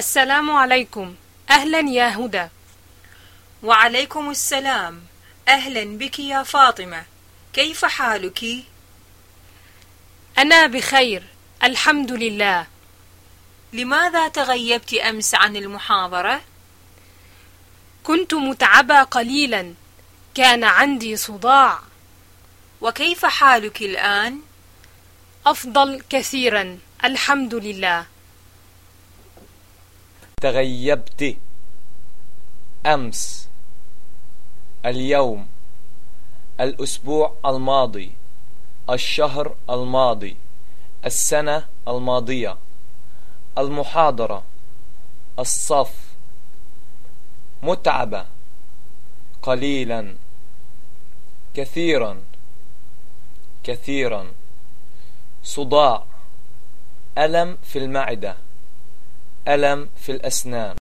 السلام عليكم. أهلا يا هدى. وعليكم السلام. أهلا بك يا فاطمة. كيف حالك؟ أنا بخير. الحمد لله. لماذا تغيبت أمس عن المحاضرة؟ كنت متعبة قليلا. كان عندي صداع. وكيف حالك الآن؟ أفضل كثيرا. الحمد لله. تغيبت. أمس اليوم الأسبوع الماضي الشهر الماضي السنة الماضية المحاضرة الصف. متعبة. قليلا. كثيرا. كثيرا. صداع. ألم في المعدة. ألم في الأسنان.